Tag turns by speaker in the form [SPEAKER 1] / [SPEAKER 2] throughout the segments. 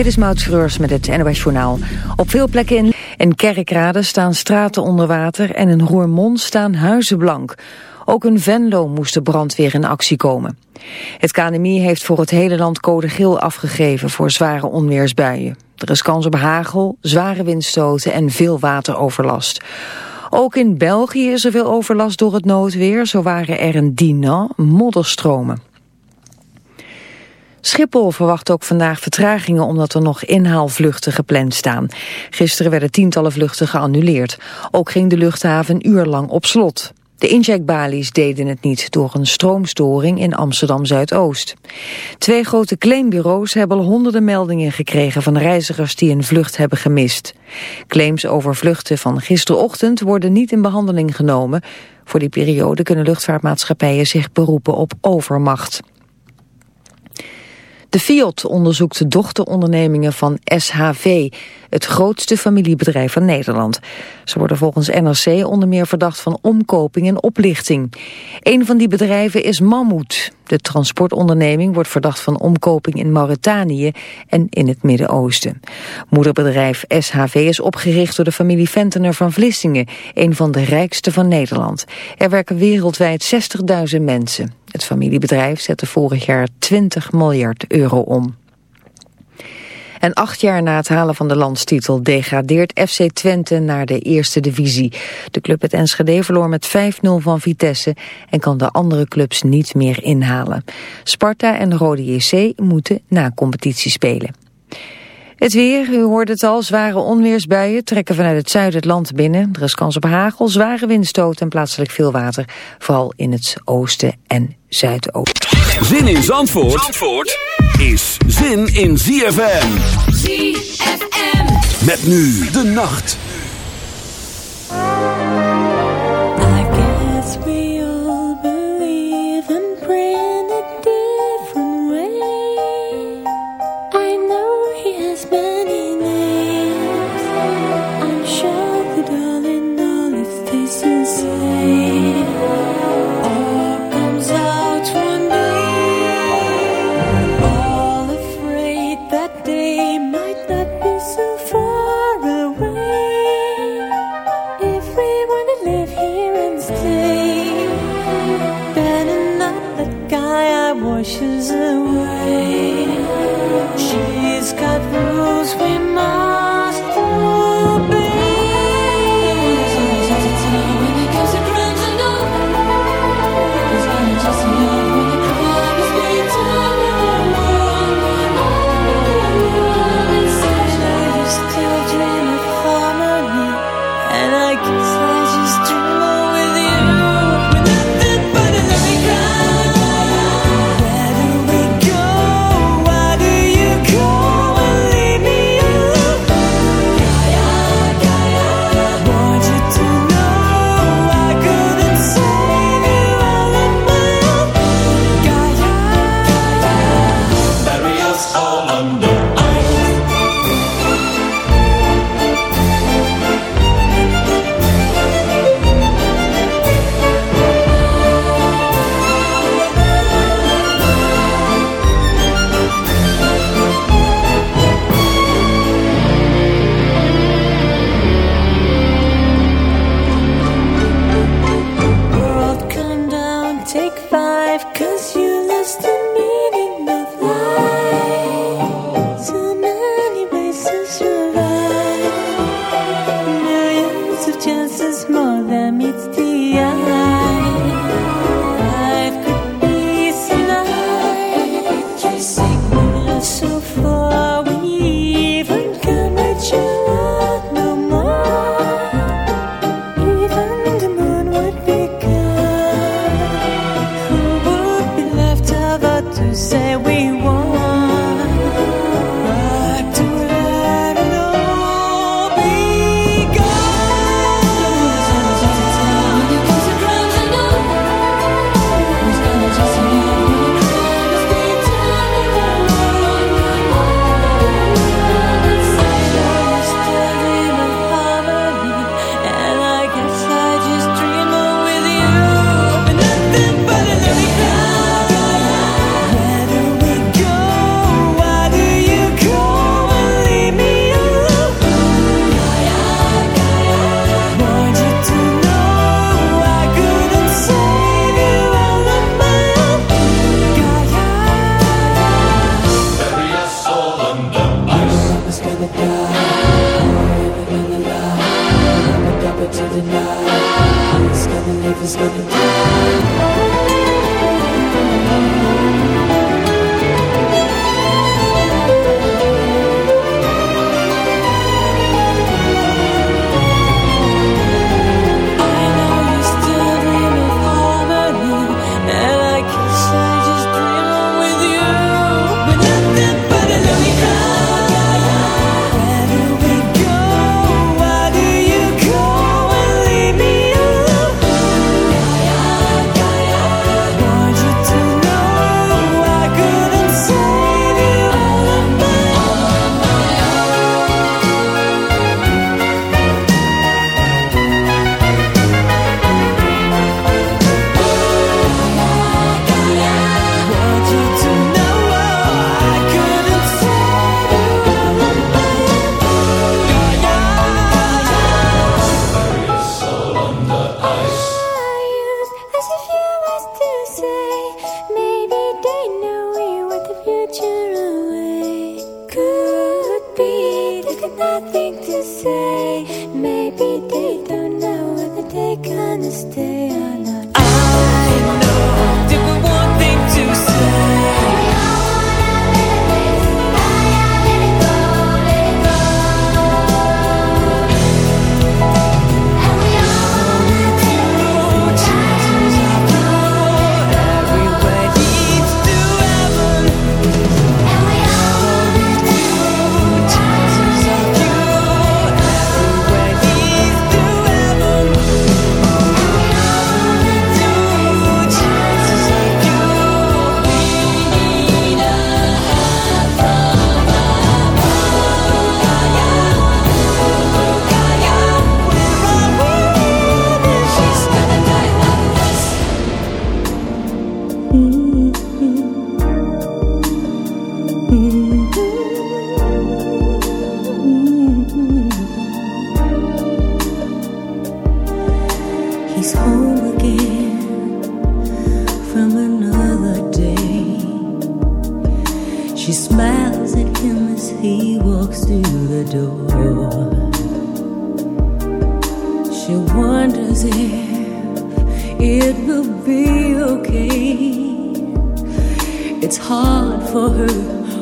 [SPEAKER 1] Dit is Maud Schreurs met het NOS Journaal. Op veel plekken in, in Kerkrade staan straten onder water en in Roermond staan huizen blank. Ook in Venlo moest de brandweer in actie komen. Het KNMI heeft voor het hele land code geel afgegeven voor zware onweersbuien. Er is kans op hagel, zware windstoten en veel wateroverlast. Ook in België is er veel overlast door het noodweer. Zo waren er een Dinan modderstromen. Schiphol verwacht ook vandaag vertragingen omdat er nog inhaalvluchten gepland staan. Gisteren werden tientallen vluchten geannuleerd. Ook ging de luchthaven een uur lang op slot. De incheckbalies deden het niet door een stroomstoring in Amsterdam-Zuidoost. Twee grote claimbureaus hebben honderden meldingen gekregen van reizigers die een vlucht hebben gemist. Claims over vluchten van gisterochtend worden niet in behandeling genomen. Voor die periode kunnen luchtvaartmaatschappijen zich beroepen op overmacht. De Fiat onderzoekt de dochterondernemingen van SHV, het grootste familiebedrijf van Nederland. Ze worden volgens NRC onder meer verdacht van omkoping en oplichting. Een van die bedrijven is Mammoet. De transportonderneming wordt verdacht van omkoping in Mauritanië en in het Midden-Oosten. Moederbedrijf SHV is opgericht door de familie Ventener van Vlissingen, een van de rijkste van Nederland. Er werken wereldwijd 60.000 mensen. Het familiebedrijf zette vorig jaar 20 miljard euro om. En acht jaar na het halen van de landstitel degradeert FC Twente naar de eerste divisie. De club het Enschede verloor met 5-0 van Vitesse en kan de andere clubs niet meer inhalen. Sparta en Rode JC moeten na competitie spelen. Het weer, u hoorde het al, zware onweersbuien trekken vanuit het zuiden het land binnen. Er is kans op hagel, zware windstoten en plaatselijk veel water. Vooral in het oosten en zuidoosten.
[SPEAKER 2] Zin in Zandvoort, Zandvoort is zin in ZFM. ZFM. Met nu de nacht.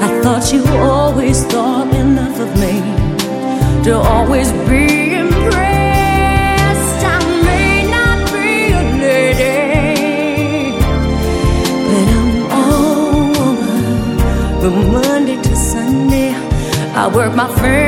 [SPEAKER 3] I thought you always thought enough of me to always be impressed. I may not be a lady, but I'm all woman. From Monday to Sunday, I work my friends.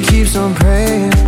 [SPEAKER 3] keeps
[SPEAKER 4] on praying.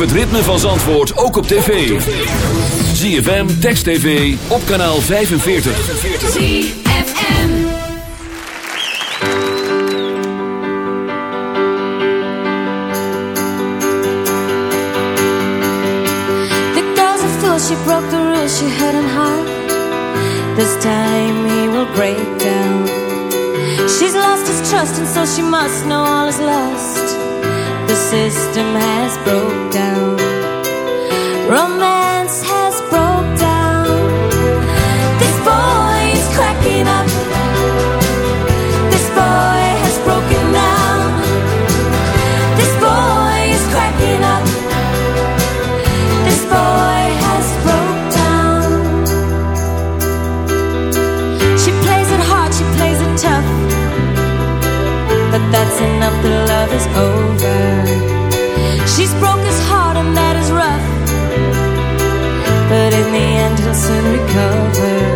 [SPEAKER 5] Het
[SPEAKER 4] ritme van Zandvoort ook op tv. ZFM, Text TV, op kanaal 45.
[SPEAKER 6] ZFM.
[SPEAKER 2] The girl's a fool, she broke the rules she had in heart. This time he will break down. She's lost his trust, and so she must know all is lost. System has broke down. Romance has broke down. This boy is cracking up. This boy has broken down. This boy is cracking up. This boy has broke down. She plays it hard, she plays it tough. But that's enough, the love is over. End, recover.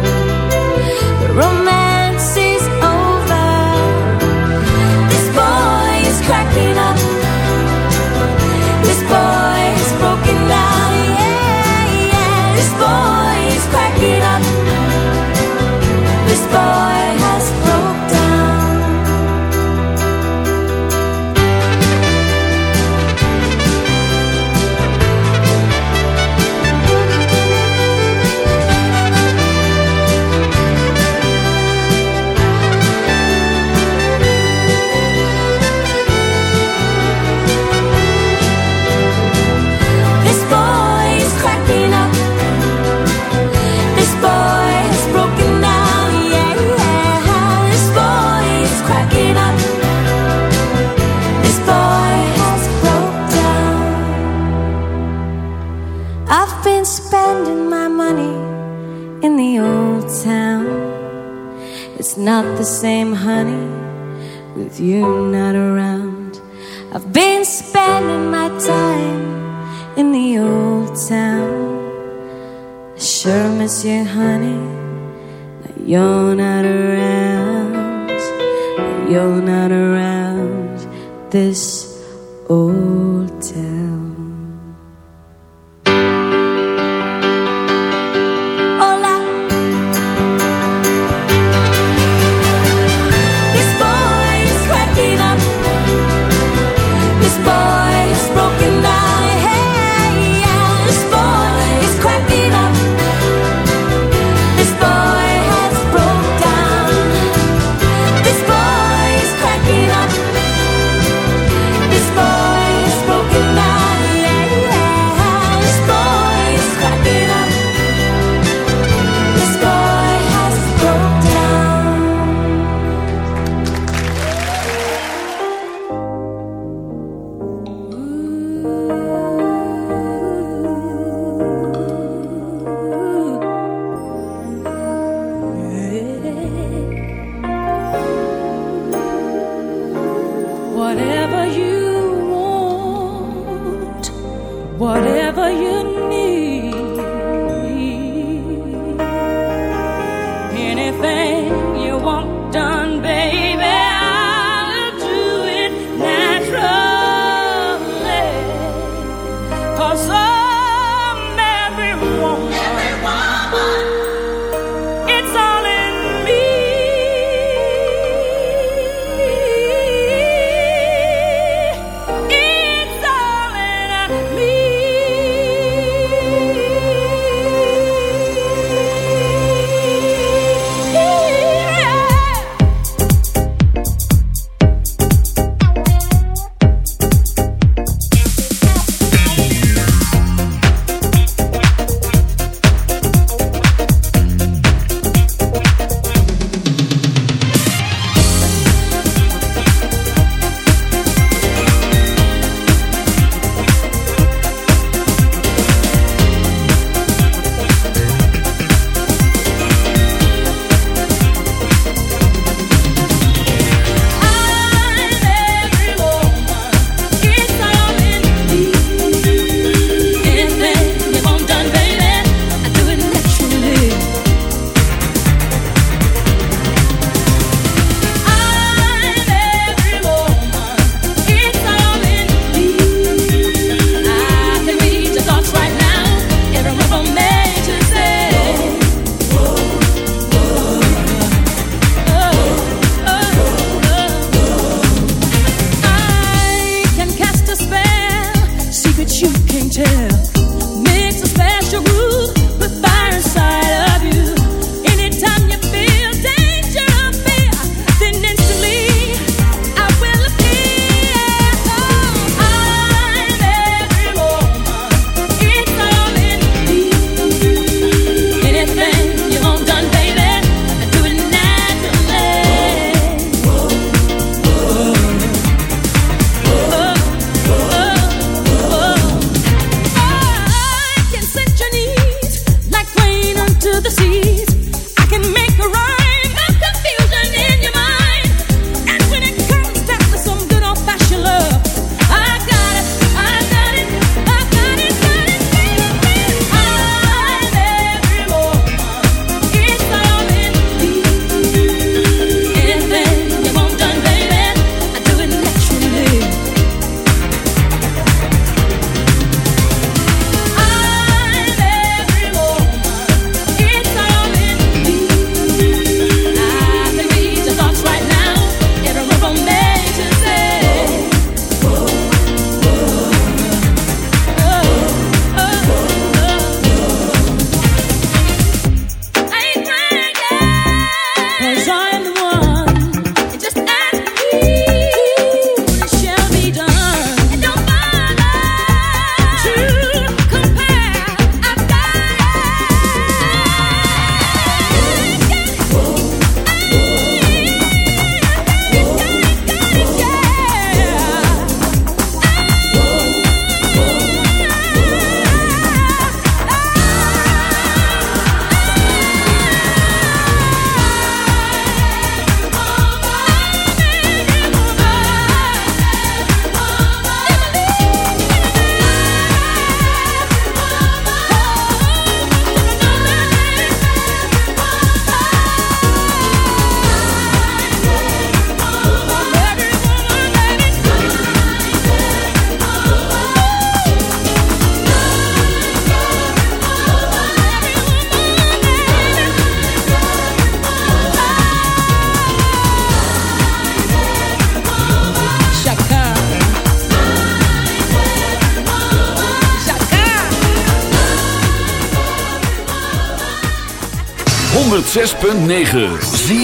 [SPEAKER 7] 6.9. Zie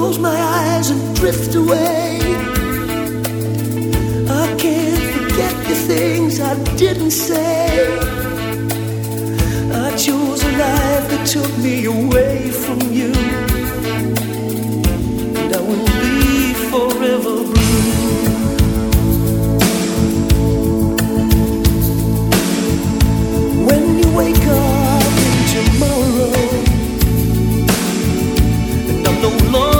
[SPEAKER 7] close my eyes and drift away. I can't forget the things I didn't say. I chose a life that took me away from you. And I will be forever blue. When you wake up in tomorrow, and I'm no longer.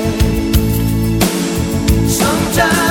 [SPEAKER 8] 혼자.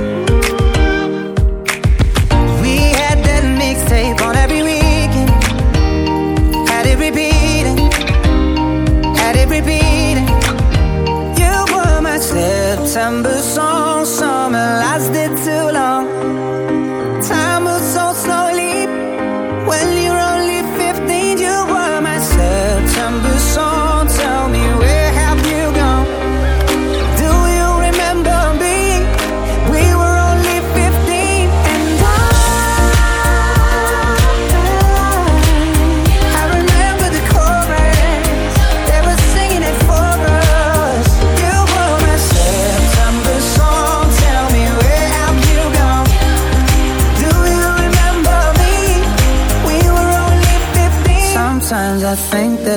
[SPEAKER 8] September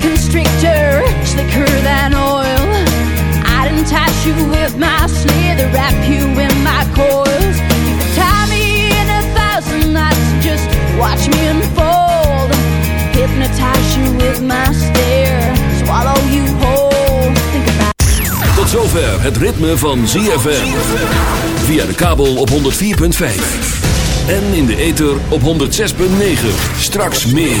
[SPEAKER 9] constrictor, slicker than oil. I'd entice you with my slither, wrap you in my coils. You could tie me in a thousand knots, just watch me unfold. Hypnotize you with my stare, swallow you whole. Think about
[SPEAKER 10] Tot zover het ritme van ZFM. Via de kabel op 104.5. En in de ether op 106.9. Straks meer.